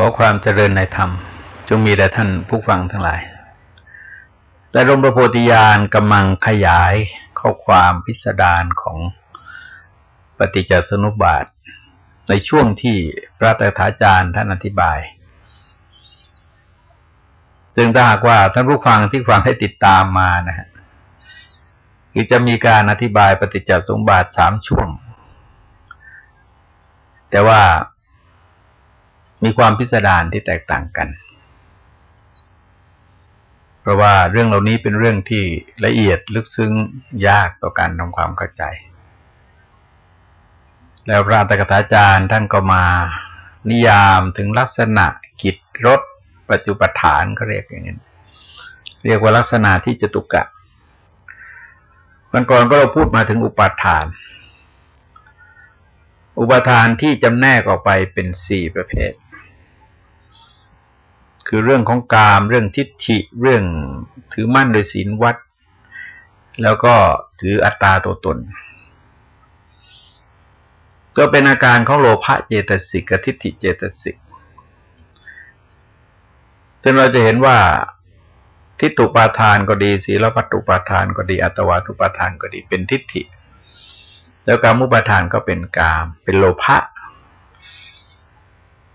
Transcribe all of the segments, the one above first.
ขอความเจริญในธรรม จงมีแด่ท่านผู้ฟังทั้งหลาย แต่ลมประโพธิญาณกำลังขยายข้อความพิสดารของปฏิจจสนุบาท ในช่วงที่พระตถาจารย์ท่านอธิบาย ซึ่งถ้าหากว่าท่านผู้ฟังที่ฟังให้ติดตามมานะฮะคือจะมีการอธิบายปฏิจจสมุปบาทสามช่วง แต่ว่า มีความพิสดารที่แตกต่างกัน เพราะว่าเรื่องเหล่านี้เป็นเรื่องที่ละเอียดลึกซึ้งยากต่อการทำความเข้าใจ แล้วพระตกถาจารย์ท่านก็มานิยามถึงลักษณะกิจรถปัจจุปฐานเขาเรียกอย่างนี้เรียกว่าลักษณะที่จตุกะวันก่อนก็เราพูดมาถึงอุปาทาน อุปาทานที่จำแนกออกไปเป็นสี่ประเภท คือเรื่องของกาม เรื่องทิฏฐิเรื่องถือมั่นโดยศีลวัด แล้วก็ถืออัตตาตัวตน ก็เป็นอาการของโลภะเจตสิกกับทิฏฐิเจตสิกซึ่งเราจะเห็นว่าทิฏฐุปาทานก็ดีศีลพัตตุปาทานก็ดี อัตวาทุปาทานก็ดีเป็นทิฏฐิ แล้วกามุปาทานก็เป็นกาม เป็นโลภะ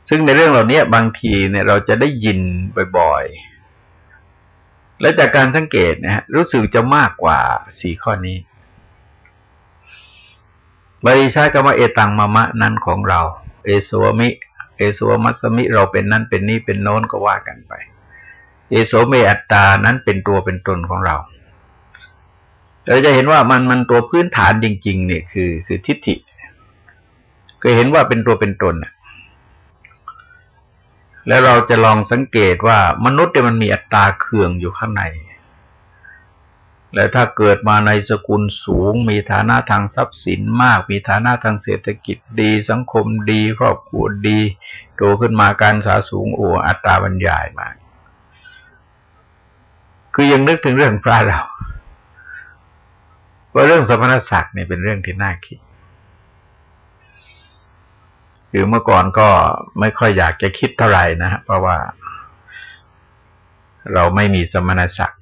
ซึ่งในเรื่องเหล่านี้บางทีเนี่ยเราจะได้ยินบ่อยๆ และจากการสังเกตนะฮะรู้สึกจะมากกว่าสี่ข้อนี้บริชาคำว่าเอตังมะมะนั้นของเรา เอสวมิ เอสวมัสมิ เราเป็นนั้นเป็นนี้เป็นโน้นก็ว่ากันไป เอโสเมอัตตานั้นเป็นตัวเป็นตนของเราเราจะเห็นว่ามันมันตัวพื้นฐานจริง ๆ เนี่ยคือคือทิฏฐิก็เห็นว่าเป็นตัวเป็นตนอะ แล้วเราจะลองสังเกตว่ามนุษย์เนี่ยมันมีอัตราเคืองอยู่ข้างใน และถ้าเกิดมาในสกุลสูง มีฐานะทางทรัพย์สินมาก มีฐานะทางเศรษฐกิจดี สังคมดี ครอบครัวดีโตขึ้นมาการสาสูงโอ้อัตราบรรยายมาก คือยังนึกถึงเรื่องพระเราว่าเรื่องสมณศักดิ์เนี่ยเป็นเรื่องที่น่าคิด คือเมื่อก่อนก็ไม่ค่อยอยากจะคิดเท่าไหร่นะฮะเพราะว่า เราไม่มีสมณศักดิ์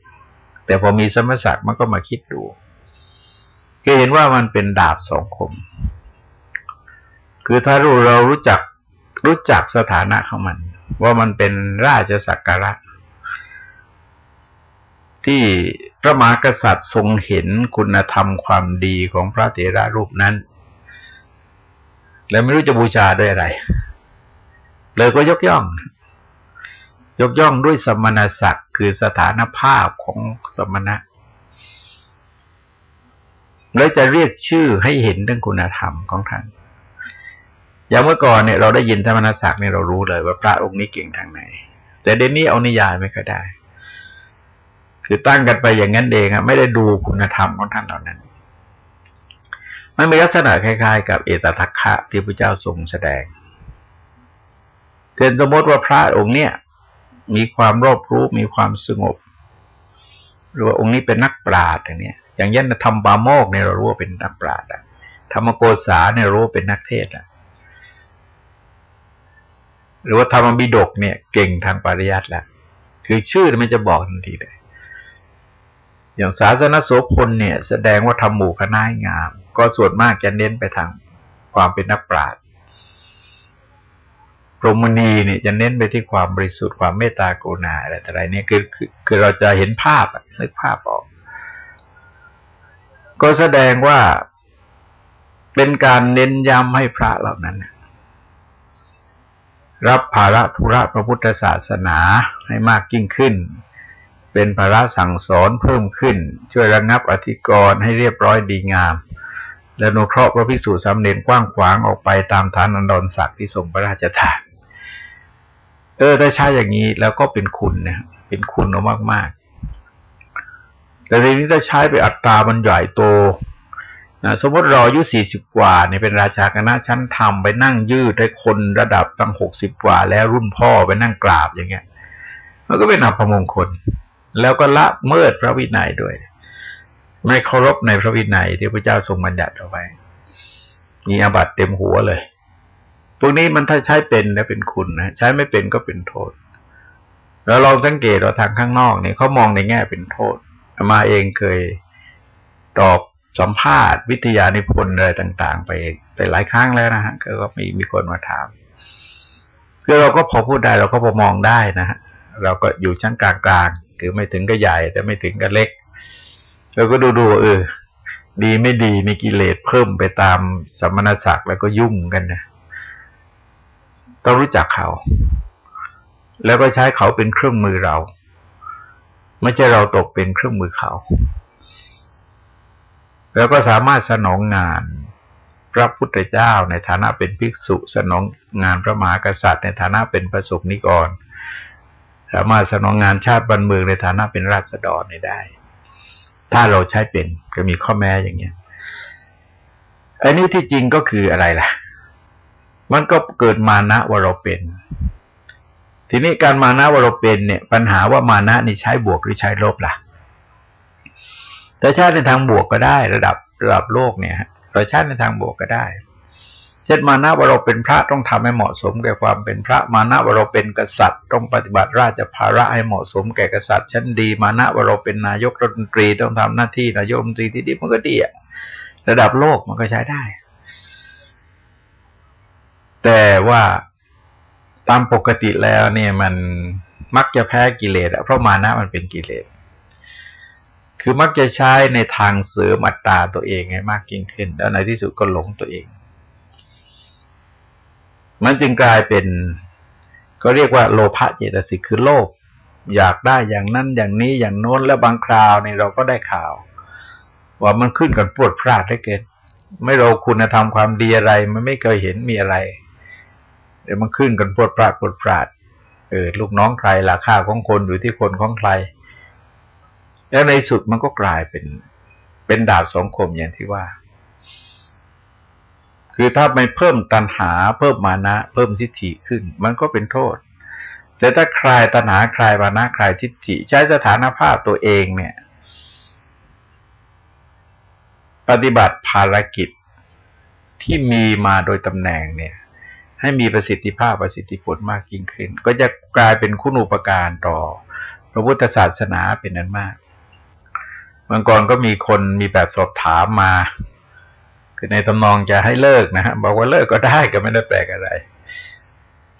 แต่พอมีสมณศักดิ์มันก็มาคิดดูก็เห็นว่ามันเป็นดาบสองคม คือถ้ารู้เรารู้จักรู้จักสถานะของมัน ว่ามันเป็นราชสักการะ ที่พระมหากษัตริย์ทรงเห็นคุณธรรมความดีของพระเถระรูปนั้น แล้วไม่รู้จะบูชาด้วยอะไร เลยก็ยกย่อง ยกย่องด้วยสมณศักดิ์คือสถานภาพของสมณะแล้วจะเรียกชื่อให้เห็นเรื่องคุณธรรมของท่านอย่างเมื่อก่อนเนี่ยเราได้ยินธรรมนศักดิ์เนี่ยเรารู้เลยว่าพระองค์นี้เก่งทางไหน แต่เดี๋ยวนี้เอานิยายไม่ค่อยได้ คือตั้งกันไปอย่างนั้นเองอะไม่ได้ดูคุณธรรมของท่านเหล่านั้น มันมีลักษณะคล้ายๆ กับเอตทัคคะที่พระเจ้าทรงแสดงเกินสมมติว่าพระองค์เนี่ย มีความรอบรู้มีความสงบ หรือว่าองค์นี้เป็นนักปราชญ์อย่างนี้อย่างยันธรรมบาโมกเนี่ยเรารู้ว่าเป็นนักปราชญ์ธรรมโกษาเนี่ยรู้ว่าเป็นนักเทศอะหรือว่าธรรมบิดกเนี่ย เก่งทางปริยัติแล้วคือชื่อมันจะบอกทันทีเลย อย่างศาสนโสพลเนี่ย แสดงว่าทำหมู่คณะงาม ก็ส่วนมากจะเน้นไปทางความเป็นนักปราชญ์พรหมณีเนี่ยจะเน้นไปที่ความบริสุทธิ์ความเมตตากรุณาอะไรแต่ไรเนี่ยคือคือคือเราจะเห็นภาพนึกภาพออก ก็แสดงว่าเป็นการเน้นย้ำให้พระเหล่านั้น รับภาระธุระพระพุทธศาสนาให้มากยิ่งขึ้น เป็นภาระสั่งสอนเพิ่มขึ้น ช่วยระงับอธิกรณ์ให้เรียบร้อยดีงาม และนุเคราะห์พระภิกษุสำเร็จกว้างขวางออกไปตามฐานอันดรศักดิ์ที่ทรงพระราชทาน เออถ้าใช้อย่างนี้แล้วก็เป็นคุณนะเป็นคุณมากมากแต่ทีนี้ถ้าใช้ไปอัตรามันใหญ่โตนะสมมติเราอายุสี่สิบกว่าเนี่ยเป็นราชาคณะชั้นทำไปนั่งยืดให้คนระดับตั้งหกสิบกว่า แล้วรุ่นพ่อไปนั่งกราบอย่างเงี้ย มันก็เป็นอัปมงคล แล้วก็ละเมิดพระวินัยด้วย ไม่เคารพในพระวินัยที่พระเจ้าทรงบัญญัติเอาไว้ มีอาบัติเต็มหัวเลย พวกนี้มันถ้าใช้เป็นนะเป็นคุณนะใช้ไม่เป็นก็เป็นโทษ แล้วลองสังเกตว่าทางข้างนอกเนี่ยเขามองในแง่เป็นโทษมาเองเคยตอบสัมภาษณ์ วิทยานิพนธ์อะไรต่าง ๆ ไปไปหลายครั้งแล้วนะฮะก็มีมีคนมาถามคือเราก็พอพูดได้เราก็พอมองได้นะฮะเราก็อยู่ชั้นกลางๆ คือไม่ถึงก็ใหญ่ แต่ไม่ถึงก็เล็กเราก็ดูดูเออ ดีไม่ดีมีกิเลสเพิ่มไปตามสมณศักดิ์แล้วก็ยุ่งกันนะต้องรู้จักเขา แล้วก็ใช้เขาเป็นเครื่องมือเรา ไม่ใช่เราตกเป็นเครื่องมือเขา แล้วก็สามารถสนองงานพระพุทธเจ้าในฐานะเป็นภิกษุสนองงานพระมหากษัตริย์ในฐานะเป็นประสบนิกร สามารถสนองงานชาติบ้านเมืองในฐานะเป็นราษฎรได้ ถ้าเราใช้เป็นก็มีข้อแม้อย่างเงี้ยอันนี้ที่จริงก็คืออะไรล่ะ มันก็เกิดมานะว่าเราเป็น ทีนี้การมานะว่าเราเป็นเนี่ย ปัญหาว่ามานะนี่ใช้บวกหรือใช้ลบล่ะแต่ชาติในทางบวกก็ได้ ระดับระดับโลกเนี่ยเราชาติในทางบวกก็ได้ ช่นมานะว่าเราเป็นพระต้องทำให้เหมาะสมแก่ความเป็นพระ มานะว่าเราเป็นกษัตริย์ ต้องปฏิบัติราชภาระให้เหมาะสมแก่กษัตริย์ชั้นดี มานะว่าเราเป็นนายกรัฐมนตรีต้องทำหน้าที่นายกรัฐมนตรีที่ดีมันก็ดีอะระดับโลกมันก็ใช้ได้ แต่ว่าตามปกติแล้วเนี่ยมันมักจะแพ้กิเลสเพราะมานะมันเป็นกิเลสคือมักจะใช้ในทางเสริมอัตตาตัวเองให้มากยิ่งขึ้น แล้วในที่สุดก็หลงตัวเอง มันจึงกลายเป็น ก็เรียกว่าโลภะเจตสิกคือโลภอยากได้อย่างนั้นอย่างนี้อย่างโน้นแล้วบางคราวนี่เราก็ได้ข่าว ว่ามันขึ้นกันปวดพลาดได้เกินไม่เราคุณธรรมความดีอะไร มันไม่เคยเห็นมีอะไร เดี๋ยวมันขึ้นกันปวดปราดปวดปราดเออลูกน้องใครราคาของคนอยู่ที่คนของใคร แล้วในสุดมันก็กลายเป็นเป็นดาบสองคมอย่างที่ว่า คือถ้าไม่เพิ่มตัณหา เพิ่มมานะ เพิ่มทิฏฐิขึ้น มันก็เป็นโทษ แต่ถ้าคลายตัณหาคลายมานะคลายทิฏฐิ ใช้สถานภาพตัวเองเนี่ย ปฏิบัติภารกิจที่มีมาโดยตำแหน่งเนี่ย ให้มีประสิทธิภาพประสิทธิผลมากยิ่งขึ้น ก็จะกลายเป็นคุณูปการต่อ พระพุทธศาสนาเป็นนั้นมากบางก่อนก็มีคนมีแบบสอบถามมา คือในตำนองจะให้เลิกนะฮะบอกว่าเลิกก็ได้ก็ไม่ได้แปลกอะไร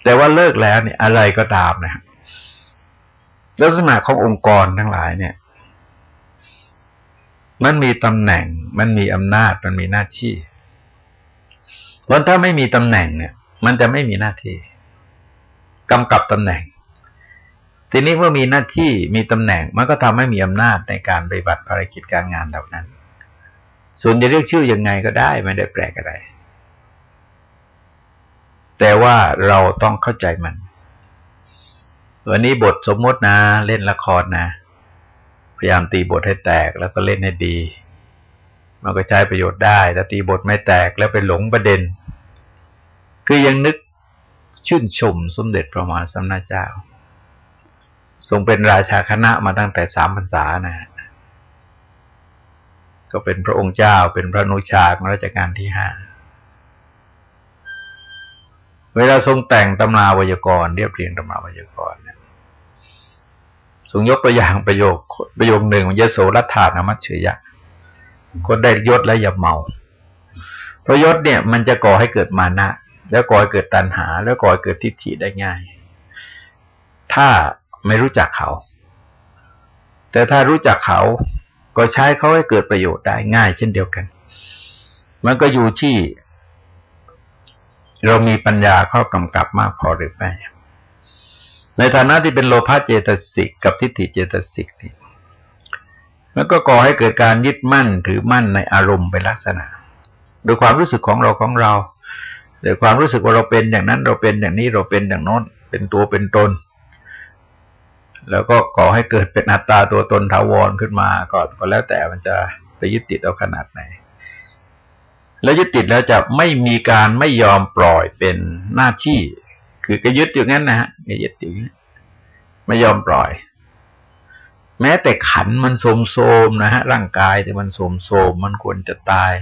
แต่ว่าเลิกแล้วเนี่ยอะไรก็ตามนะลักษณะขององค์กรทั้งหลายเนี่ย มันมีตำแหน่ง มันมีอำนาจ มันมีหน้าที่เพราะถ้าไม่มีตำแหน่งเนี่ย มันจะไม่มีหน้าที่กำกับตำแหน่ง ทีนี้เมื่อมีหน้าที่มีตำแหน่ง มันก็ทำให้มีอำนาจในการปฏิบัติภารกิจการงานเหล่านั้น ส่วนจะเรียกชื่อยังไงก็ได้ไม่ได้แปลกอะไร แต่ว่าเราต้องเข้าใจมัน วันนี้บทสมมตินะ เล่นละครนะ พยายามตีบทให้แตกแล้วก็เล่นให้ดี มันก็ใช้ประโยชน์ได้แต่ตีบทไม่แตกแล้วไปหลงประเด็น คือยังนึกชื่นชมสมเด็จพระมหาสัมมาเจ้า ทรงเป็นราชาคณะมาตั้งแต่สามพรรษานะ ก็เป็นพระองค์เจ้าเป็นพระนุชาของราชการที่ห้าเวลาทรงแต่งตำราวยากรเรียบเรียงตำราวยากรเนี่ยทรงยกตัวอย่างประโยคประโยคหนึ่งยโสรัฐานามัชเฉยะคนได้ยศและอย่าเมาเพราะยศเนี่ยมันจะก่อให้เกิดมานะ แล้วก่อให้เกิดตัณหา แล้วก่อให้เกิดทิฏฐิได้ง่าย ถ้าไม่รู้จักเขา แต่ถ้ารู้จักเขา ก็ใช้เขาให้เกิดประโยชน์ได้ง่ายเช่นเดียวกัน มันก็อยู่ที่ เรามีปัญญาเข้ากำกับมากพอหรือไม่ ในฐานะที่เป็นโลภะเจตสิกกับทิฏฐิเจตสิกนี่มันก็ก่อให้เกิดการยึดมั่นถือมั่นในอารมณ์เป็นลักษณะ โดยความรู้สึกของเราของเราแต่ความรู้สึกว่าเราเป็นอย่างนั้นเราเป็นอย่างนี้เราเป็นอย่างโน้น เป็นตัวเป็นตน แล้วก็ก่อให้เกิดเป็นอัตตาตัวตนถาวรขึ้นมาก่อนก็แล้วแต่มันจะไปยึดติดเอาขนาดไหน แล้วยึดติดแล้วจะไม่มีการไม่ยอมปล่อยเป็นหน้าที่ คือก็ยึดอยู่งั้นนะฮะก็ยึดอยู่นี้ไม่ยอมปล่อย แม้แต่ขันมันโสมโสมนะฮะร่างกายแต่มันโสมโสมมันควรจะตาย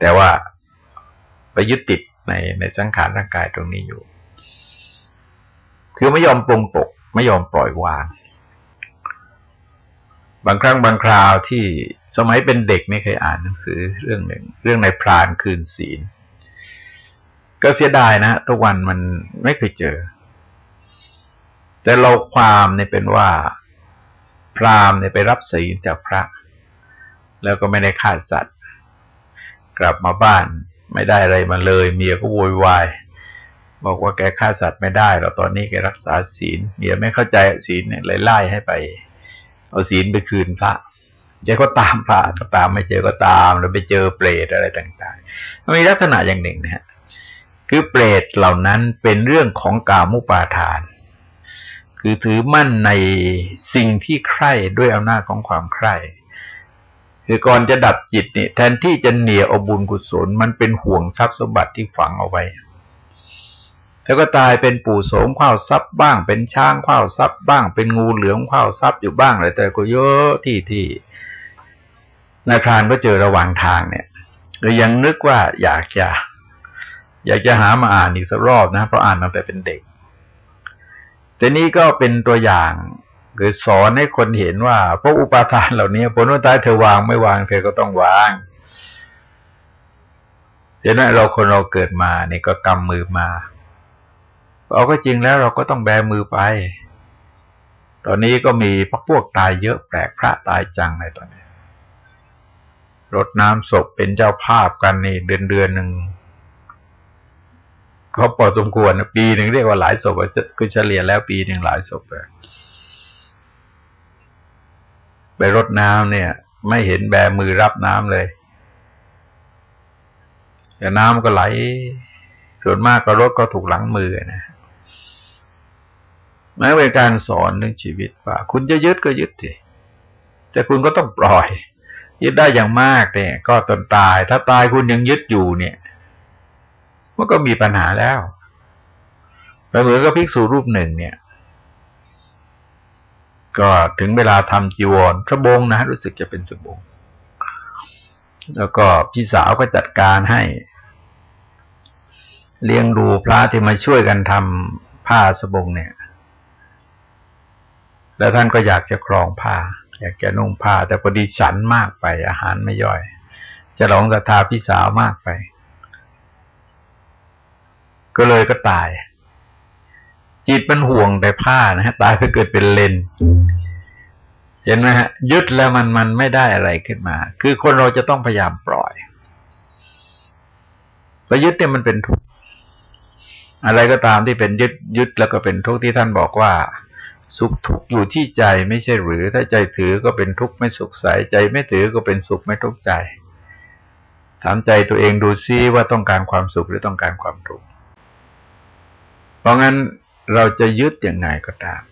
แต่ว่าไปยึดติดในในสังขารร่างกายตรงนี้อยู่ คือไม่ยอมปรงปก ไม่ยอมปล่อยวาง บางครั้งบางคราวที่สมัยเป็นเด็กไม่เคยอ่านหนังสือเรื่องหนึ่ง เรื่องในพรานคืนศีล ก็เสียดายนะทุกวันมันไม่เคยเจอ แต่เราความเนี่ยเป็นว่า พรามเนี่ยไปรับศีลจากพระ แล้วก็ไม่ได้ฆ่าสัตว์ กลับมาบ้านไม่ได้อะไรมาเลย เมียก็โวยวาย บอกว่าแกฆ่าสัตว์ไม่ได้แล้วตอนนี้แกรักษาศีลเมียไม่เข้าใจศีลเนี่ยเลยไล่ให้ไป เอาศีลไปคืนพระแกก็ตามพระก็ตามไม่เจอก็ตามแล้วไปเจอเปรตอะไรต่างๆมันมีลักษณะอย่างหนึ่งนะฮะคือเปรตเหล่านั้นเป็นเรื่องของกามุปาทาน คือถือมั่นในสิ่งที่ใคร่ด้วยอำนาจของความใคร่คือก่อนจะดับจิตเนี่ยแทนที่จะเหนียเอบุญกุศลมันเป็นห่วงทรัพย์สมบัติที่ฝังเอาไว้ แล้วก็ตายเป็นปู่โสมข้าวทรัพย์บ้าง เป็นช้างข้าวทรัพย์บ้าง เป็นงูเหลือมข้าวทรัพย์อยู่บ้างอะไรแต่ก็เยอะที่ที่นายพรานก็เจอระหว่างทางเนี่ยก็ยังนึกว่าอยากจะ อยากจะหามาอ่านอีกสักรอบนะเพราะอ่านตั้งแต่เป็นเด็ก แต่นี้ก็เป็นตัวอย่างคือสอนให้คนเห็นว่าพวกอุปาทานเหล่านี้ผลว่าตายเธอวางไม่วางเธอก็ต้องวางเดี๋ยวนั้นเราคนเราเกิดมาเนี่ก็กำมือมา เอาก็จริงแล้วเราก็ต้องแบมือไป ตอนนี้ก็มีพวกพวกตายเยอะแปลกพระตายจังในตอนนี้ รดน้ำศพเป็นเจ้าภาพกันนี่เดือนเดือนหนึ่งเขาพอสมควรปีหนึ่งเรียกว่าหลายศพคือเฉลี่ยแล้วปีหนึ่งหลายศพเลยไปรดน้ำเนี่ย ไม่เห็นแบมือรับน้ำเลยแต่น้ำก็ไหล ส่วนมากก็รถก็ถูกหลังมือนะ แม้เป็นการสอนเรื่องชีวิตว่า คุณจะยึดก็ยึดสิแต่คุณก็ต้องปล่อย ยึดได้อย่างมากเนี่ย ก็ตนตาย ถ้าตายคุณยังยึดอยู่เนี่ยมันก็มีปัญหาแล้วแล้วเหมือนกับภิกษุรูปหนึ่งเนี่ย ก็ถึงเวลาทำจีวรพระบงนะรู้สึกจะเป็นสบงแล้วก็พี่สาวก็จัดการให้ เลี้ยงดูพระที่มาช่วยกันทำผ้าสบงเนี่ย แล้วท่านก็อยากจะครองผ้า อยากจะนุ่งผ้า แต่พอดีฉันมากไป อาหารไม่ย่อยจะหลงศรัทธาพี่สาวมากไป ก็เลยก็ตาย จิตมันห่วงแต่ผ้านะฮะตายไปเกิดเป็นเลนเห็นไหมฮะยึดแล้วมันมันไม่ได้อะไรขึ้นมา คือคนเราจะต้องพยายามปล่อยพอยึดเนี่ยมันเป็นทุกข์อะไรก็ตามที่เป็นยึดยึดแล้วก็เป็นทุกข์ที่ท่านบอกว่า สุขทุกข์อยู่ที่ใจไม่ใช่หรือ ถ้าใจถือก็เป็นทุกข์ไม่สุขใสใจไม่ถือก็เป็นสุขไม่ทุกข์ใจ ถามใจตัวเองดูซิว่าต้องการความสุขหรือต้องการความทุกข์เพราะงั้นเราจะยึดยังไงก็ตาม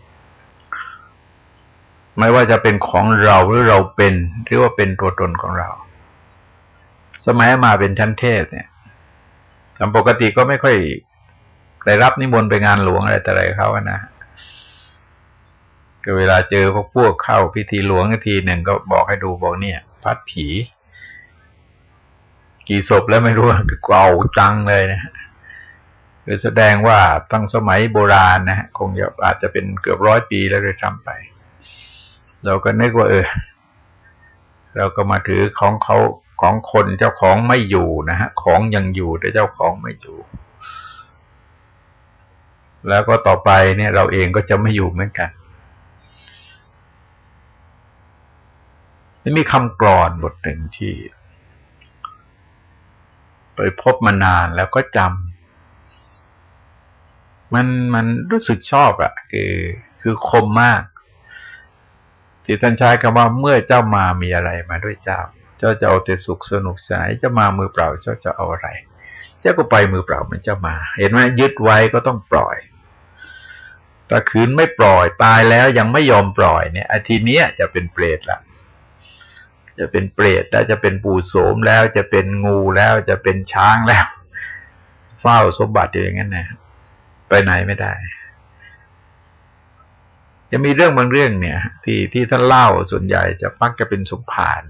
ไม่ว่าจะเป็นของเราหรือเราเป็น หรือว่าเป็นตัวตนของเรา สมัยมาเป็นชั้นเทศเนี่ยตามปกติก็ไม่ค่อยได้รับนิมนต์ไปงานหลวงอะไรแต่ไรเขาอะนะ็เวลาเจอพวกพวกเข้าพิธีหลวงทีหนึ่งก็บอกให้ดูบอกเนี่ย พัดผี กี่ศพแล้วไม่รู้เก่าจังเลยนะคือแสดงว่าตั้งสมัยโบราณนะฮะคงจะอาจจะเป็นเกือบร้อยปีแล้วเลยทำไป เราก็นึกว่าเออ เราก็มาถือของเขาของคนเจ้าของไม่อยู่นะฮะ ของยังอยู่แต่เจ้าของไม่อยู่ แล้วก็ต่อไปเนี่ยเราเองก็จะไม่อยู่เหมือนกัน มีคำกรอนบทหนึ่งที่ ไปพบมานานแล้วก็จำมันมันรู้สึกชอบอะคือคือคมมาก ที่ท่านใช้คำว่าเมื่อเจ้ามามีอะไรมาด้วยเจ้า เจ้าจะเอาแต่สุขสนุกสนานจะมามือเปล่าเจ้าจะเอาอะไร เจ้าก็ไปมือเปล่ามันจะมา เห็นไหมยึดไว้ก็ต้องปล่อยแต่คืนไม่ปล่อยตายแล้วยังไม่ยอมปล่อยเนี่ยอาทีนี้จะเป็นเปรตละ จะเป็นเปรตแล้วจะเป็นปู่โสมแล้วจะเป็นงูแล้วจะเป็นช้างแล้ว เฝ้าสมบัติอย่างนั้นนะไปไหนไม่ได้ จะมีเรื่องบางเรื่องเนี่ย ที่ที่ท่านเล่าส่วนใหญ่จะมักจะเป็นสุภาน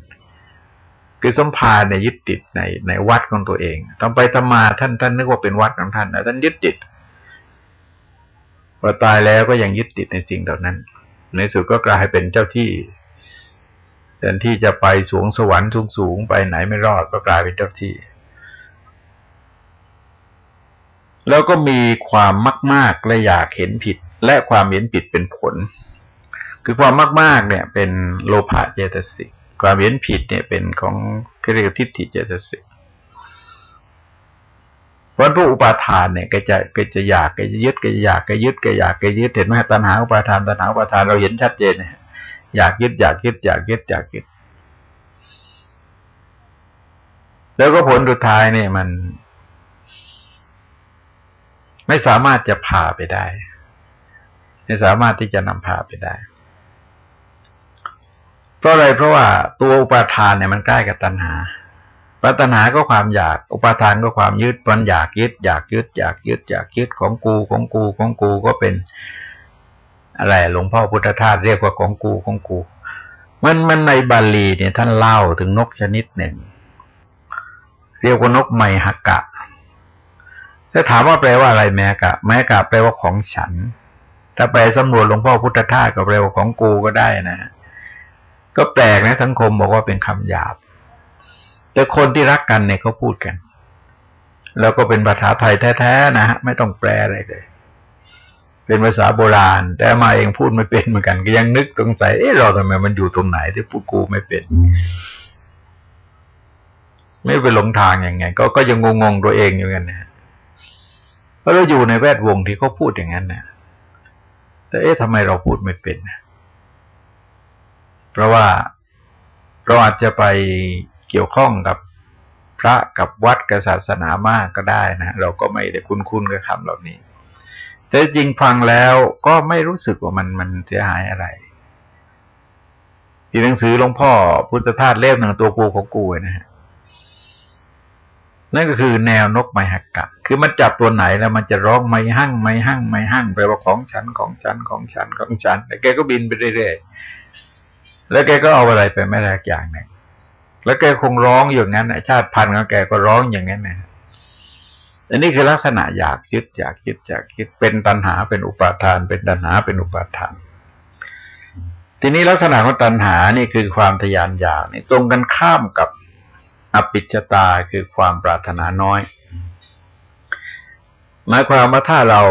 คือสมภารเนี่ยยึดติดในในวัดของตัวเองต้องไปทำมาท่านท่านนึกว่าเป็นวัดของท่านนะท่านยึดติดพอตายแล้วก็ยังยึดติดในสิ่งเหล่านั้น ในสุดก็กลายเป็นเจ้าที่ แทนที่จะไปสูงสวรรค์สูงสูงไปไหนไม่รอดก็กลายเป็นเจ้าที่ แล้วก็มีความมาก ๆ และอยากเห็นผิด และความเห็นผิดเป็นผล คือความมาก ๆ เนี่ย เป็นโลภะเจตสิกความเห็นผิดเนี่ยเป็นของเรียกทิฏฐิเจตสิกวันรูอุปาทานเนี่ยก็จะก็จะอยากก็จะยึดก็จะอยากก็ยึดก็อยากก็ยึดเห็นไหมตัณหาอุปาทานตัณหาอุปาทานเราเห็นชัดเจนเนี่ย อยากยึด อยากยึด อยากยึด อยากยึด แล้วก็ผลสุดท้ายเนี่ยมัน ไม่สามารถจะพาไปได้ ไม่สามารถที่จะนำพาไปได้ เพราะอะไรเพราะว่าตัวอุปาทานเนี่ยมันใกล้กับตัณหาปัญหาก็ความอยาก อุปาทานก็ความยึดมันอยากยึด อยากยึด อยากยึด อยากยึดของกูของกูของกูก็เป็น อะไรหลวงพ่อพุทธทาสเรียกว่าของกูของกู มันมันในบาลีเนี่ยท่านเล่าถึงนกชนิดหนึ่ง เรียกว่านกไมหกะถ้าถามว่าแปลว่าอะไรแมกะแมกะแปลว่าของฉัน ถ้าไปลสำรวจหลวงพ่อพุทธทาสก็แปลว่าของกูก็ได้นะ ก็แปลกนะสังคมบอกว่าเป็นคำหยาบ แต่คนที่รักกันเนี่ยเขาพูดกัน แล้วก็เป็นภาษาไทยแท้ๆนะฮะไม่ต้องแปลอะไรเลย เป็นภาษาโบราณ แต่มาเองพูดไม่เป็นเหมือนกันก็ยังนึกสงสัยเอ๊ะเราทำไมมันอยู่ตรงไหนที่พูดกูไม่เป็น ไม่ไปหลงทางอย่างไง ก็ก็ยังงงๆตัวเองอยู่กันนะเพราะเราอยู่ในแวดวงที่เขาพูดอย่างนั้นนะแต่เอ๊ะทำไมเราพูดไม่เป็นเพราะว่าเราอาจจะไปเกี่ยวข้องกับพระกับวัดกับศาสนามากก็ได้นะเราก็ไม่ได้คุ้นๆกับคำเหล่านี้ แต่จริงฟังแล้วก็ไม่รู้สึกว่ามันมันเสียหายอะไรที่หนังสือหลวงพ่อพุทธทาสเล่มหนึ่งตัวกูของกูนะฮะนั่นก็คือแนวนกไมหักกะคือมันจับตัวไหนแล้วมันจะร้องไม่หั่งไม่หั่งไม่หั่งแปลว่าของฉันของฉันของฉันของฉันแล้วแกก็บินไปเรื่อยๆแล้วแกก็เอาอะไรไปไม่ได้อย่างหนึ่งแล้วแกคงร้องอย่างนั้นชาติพันธุ์ของแกก็ร้องอย่างนั้นนะ อันนี้คือลักษณะอยากคิดอยากคิดอยากคิดเป็นตัณหาเป็นอุปาทาน เป็นตัณหาเป็นอุปาทาน ทีนี้ลักษณะของตัณหานี่คือความทยานอยากนี่ตรงกันข้ามกับอปิชตาคือความปรารถนาน้อย หมายความว่าถ้าเรา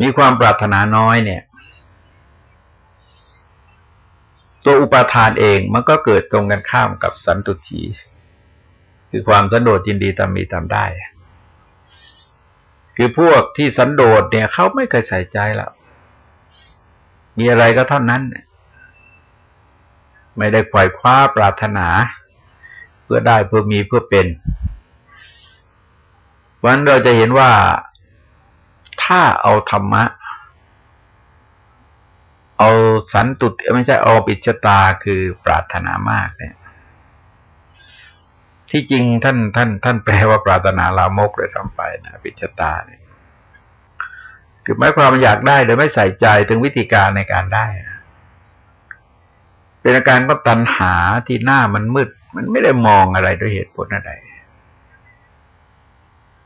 มีความปรารถนาน้อยเนี่ย ตัวอุปาทานเองมันก็เกิดตรงกันข้ามกับสันตุทีคือความสันโดษยินดีตามมีตามได้ คือพวกที่สันโดษเนี่ยเขาไม่เคยใส่ใจแล้วมีอะไรก็เท่านั้น ไม่ได้ไขว่คว้าปรารถนา เพื่อได้เพื่อมีเพื่อเป็น วันเราจะเห็นว่าถ้าเอาธรรมะ เอาสันตุไม่ใช่เอาปิชตาคือปรารถนามากเนี่ย ที่จริงท่านท่าน ท่านแปลว่าปรารถนาลามกเลยทำไปนะปิชตาเนี่ยคือหมายความอยากได้โดยไม่ใส่ใจถึงวิธีการในการได้ เป็นอาการก็ตัณหาที่หน้ามันมืด มันไม่ได้มองอะไรด้วยเหตุผลอะไร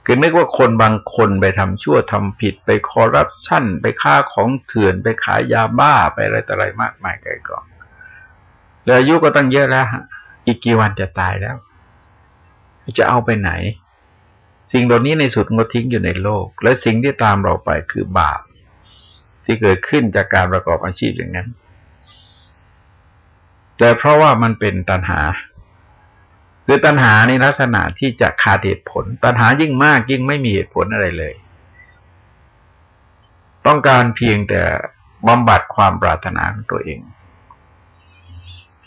คือนึกว่าคนบางคนไปทำชั่วทำผิด ไปคอร์รัปชันไปฆ่าของเถื่อน ไปขายยาบ้าไปอะไรต่ออะไรมากมายไกลกองแล้วอายุก็ตั้งเยอะแล้วอีกกี่วันจะตายแล้ว จะเอาไปไหน สิ่งเหล่านี้ในสุดก็ทิ้งอยู่ในโลก และสิ่งที่ตามเราไปคือบาป ที่เกิดขึ้นจากการประกอบอาชีพอย่างนั้น แต่เพราะว่ามันเป็นตัณหาคือตัณหาในลักษณะที่จะขาดเหตุผล ตัณหายิ่งมากยิ่งไม่มีเหตุผลอะไรเลย ต้องการเพียงแต่บำบัดความปรารถนาของตัวเอง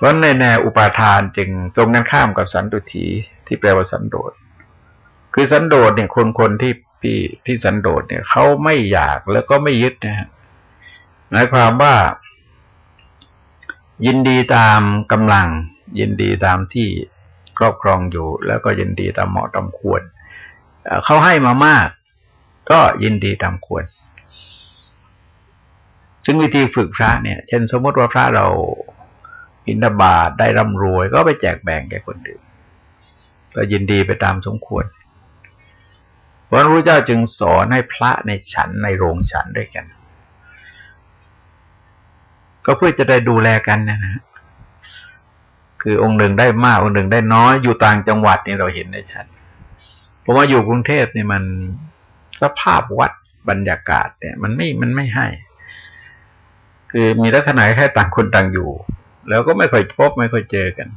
เพราะในแนวอุปาทานจึงตรงกันข้ามกับสันตุถีที่แปลว่าสันโดษ คือสันโดษเนี่ยคนคนที่ที่ที่สันโดษเนี่ยเขาไม่อยากแล้วก็ไม่ยึดนะฮะหมายความว่า ยินดีตามกำลัง ยินดีตามที่ครอบครองอยู่ แล้วก็ยินดีตามเหมาะตามควรเขาให้มามาก ก็ยินดีตามควร ซึ่งวิธีฝึกพระเนี่ย เช่นสมมติว่าพระเรา อินทบาทได้ร่ำรวยก็ไปแจกแบ่งแก่คนอื่นก็ยินดีไปตามสมควรพระพุทธเจ้าจึงสอนให้พระในฉันในโรงฉันด้วยกัน ก็เพื่อจะได้ดูแลกันนะฮะคือองค์หนึ่งได้มากองค์หนึ่งได้น้อยอยู่ต่างจังหวัดนี่เราเห็นได้ชัดเพราะว่าอยู่กรุงเทพนี่มันสภาพวัดบรรยากาศเนี่ย มันไม่มันไม่ให้ คือมีลักษณะแค่ต่างคนต่างอยู่ แล้วก็ไม่ค่อยพบไม่ค่อยเจอกัน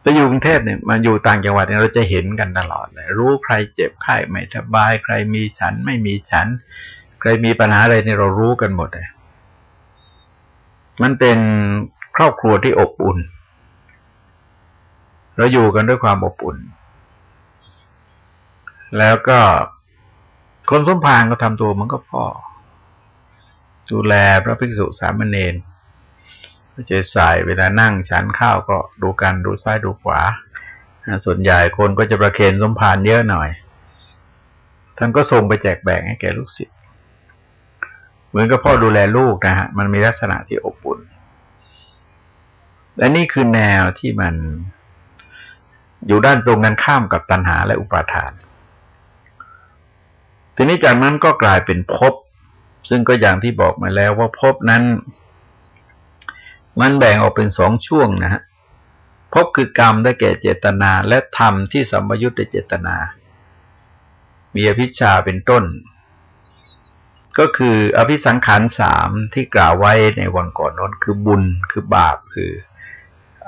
แต่อยู่กรุงเทพเนี่ยมันอยู่ต่างจังหวัดเนี่ยเราจะเห็นกันตลอดเลย รู้ใครเจ็บไข้ไม่สบาย ใครมีฉันไม่มีฉัน ใครมีปัญหาอะไรเนี่ยเรารู้กันหมดเลยมันเป็นครอบครัวที่อบอุ่น เราอยู่กันด้วยความอบอุ่น แล้วก็คนสมภารก็ทำตัวมันก็พ่อ ดูแลพระภิกษุสามเณร เจสายเวลานั่งฉันข้าวก็ดูกันดูซ้ายดูขวา ส่วนใหญ่คนก็จะประเคนสมภารเยอะหน่อย ท่านก็ส่งไปแจกแบ่งให้แก่ลูกศิษย์ เหมือนกับพ่อดูแลลูกนะฮะ มันมีลักษณะที่อบอุ่น และนี่คือแนวที่มันอยู่ด้านตรงกันข้ามกับตัณหาและอุปาทาน ทีนี้จากนั้นก็กลายเป็นภพ ซึ่งก็อย่างที่บอกมาแล้วว่าภพนั้น มันแบ่งออกเป็นสองช่วงนะฮะภพคือกรรมได้แก่เจตนา และธรรมที่สัมยุทธ์ด้วยเจตนา มีอภิชาเป็นต้น ก็คืออภิสังขารสามที่กล่าวไว้ในวันก่อนนั้นคือบุญคือบาปคือ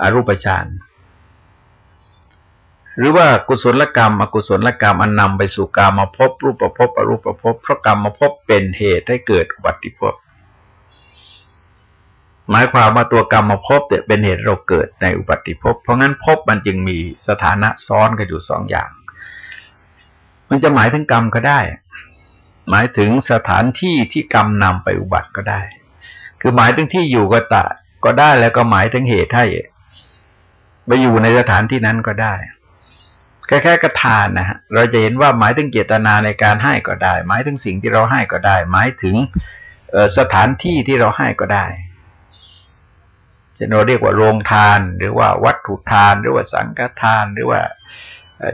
อรูปฌานหรือว่ากุศลกรรม อกุศลกรรมอันนำไปสู่กรรมภพบรูปภพบอรูปภพบเพราะกรรมภพบเป็นเหตุให้เกิดอุบัติภพ หมายความว่าตัวกรรมภพบเนี่ยเป็นเหตุเราเกิดในอุบัติภพ เพราะงั้นภพมันจึงมีสถานะซ้อนกันอยู่สองอย่าง มันจะหมายถึงกรรมก็ได้ หมายถึงสถานที่ที่กรรมนำไปอุบัติก็ได้ คือหมายถึงที่อยู่ก็ตะก็ได้แล้วก็หมายถึงเหตุให้ไปอยู่ในสถานที่นั้นก็ได้แค่แค่กระทานนะฮะเราจะเห็นว่าหมายถึงเจตนาในการให้ก็ได้ หมายถึงสิ่งที่เราให้ก็ได้ หมายถึงสถานที่ที่เราให้ก็ได้ จะเราเรียกว่าโรงทาน หรือว่าวัตถุทาน หรือว่าสังฆทาน หรือว่า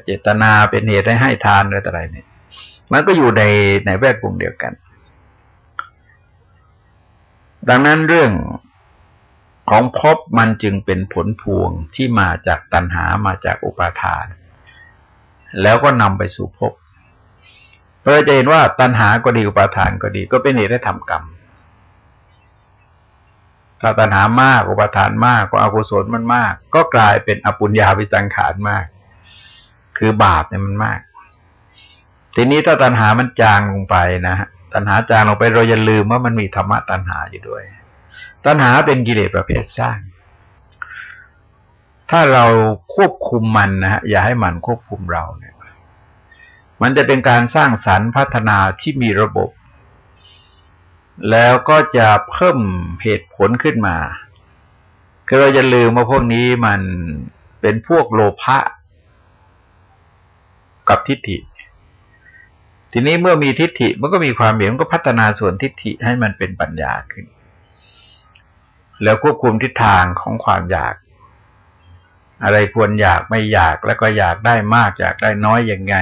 เจตนาเป็นเหตุให้ให้ทานอะไรต่ออะไรเนี่ยมันก็อยู่ในในแวดวงเดียวกัน ดังนั้นเรื่องของภพมันจึงเป็นผลพวงที่มาจากตัณหามาจากอุปาทาน แล้วก็นำไปสู่ภพเราจะเห็นว่าตัณหาก็ดีอุปาทานก็ดี ก็เป็นเหตุให้ทำกรรม ถ้าตัณหามาก อุปทานมากก็อกุศลมันมาก ก็กลายเป็นอปุญญาวิสังขารมาก คือบาปเนี่ยมันมาก ทีนี้ถ้าตัณหามันจางลงไปนะฮะตัณหาจางลงไปเราอย่าลืมว่ามันมีธรรมะตัณหาอยู่ด้วย ตัณหาเป็นกิเลสประเภทสร้าง ถ้าเราควบคุมมันนะฮะอย่าให้มันควบคุมเราเนี่ย มันจะเป็นการสร้างสรรค์พัฒนาที่มีระบบ แล้วก็จะเพิ่มเหตุผลขึ้นมาคือเราจะลืมว่าพวกนี้มันเป็นพวกโลภะกับทิฏฐิ ทีนี้เมื่อมีทิฏฐิมันก็มีความเห็นก็พัฒนาส่วนทิฏฐิให้มันเป็นปัญญาขึ้น แล้วควบคุมทิศทางของความอยาก อะไรควรอยากไม่อยากแล้วก็อยากได้มากอยากได้น้อยยังไง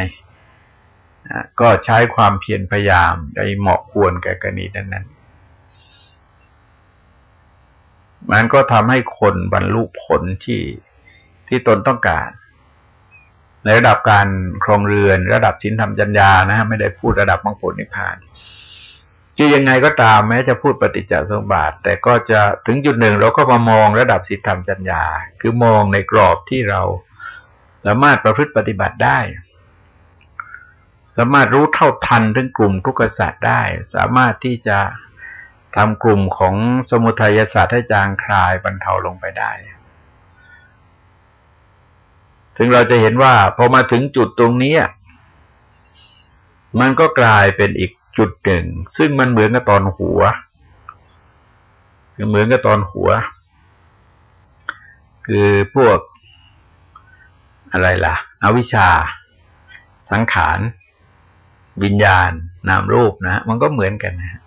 ก็ใช้ความเพียรพยายามได้เหมาะควรแก่กรณีนั้นๆมันก็ทำให้คนบรรลุผลที่ที่ตนต้องการ ในระดับการครองเรือน ระดับสินธรรมจัญญานะฮะไม่ได้พูดระดับมรรคผลนิพพานคือยังไงก็ตามแม้จะพูดปฏิจจสมบัติแต่ก็จะถึงจุดหนึ่งเราก็มามองระดับสิทธิธรรมจัญญา คือมองในกรอบที่เราสามารถประพฤติปฏิบัติได้ สามารถรู้เท่าทันถึงกลุ่มทุกขศาสตร์ได้ สามารถที่จะทำกลุ่มของสมุทัยศาสตร์ให้จางคลายบรรเทาลงไปได้ถึงเราจะเห็นว่าพอมาถึงจุดตรงนี้มันก็กลายเป็นอีกจุดหนึ่ง ซึ่งมันเหมือนกับตอนหัวคือเหมือนกับตอนหัว คือพวกอะไรล่ะ อวิชชา สังขาร วิญญาณ นามรูปนะ มันก็เหมือนกันนะ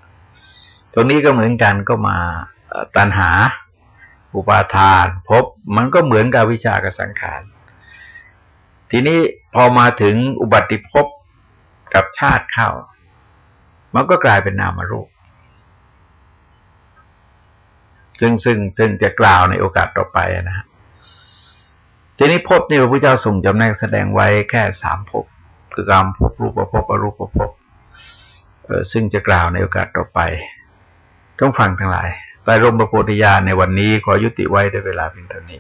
ตรงนี้ก็เหมือนกันก็มาตัณหา อุปาทานภพมันก็เหมือนกับวิชากับสังขาร ทีนี้พอมาถึงอุบัติภพกับชาติเข้า มันก็กลายเป็นนามรูป ซึ่งซึ่งซึ่งจะกล่าวในโอกาสต่อไปนะฮะทีนี้ภพนี่พระพุทธเจ้าส่งจำแนกแสดงไว้แค่สามภพ คือการมภพรูปภพอรูปภพซึ่งจะกล่าวในโอกาสต่อไป ต้องฟังทั้งหลายใต้ร่มประโพธิญาณในวันนี้ขอยุติไว้ด้วยเวลาเพียงเท่านี้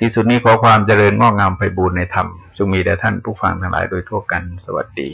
ที่สุดนี้ขอความเจริญงอกงามไปบูรณนธรรมจงมีแด่ท่านผู้ฟังทั้งหลายโดยทั่วกันสวัสดี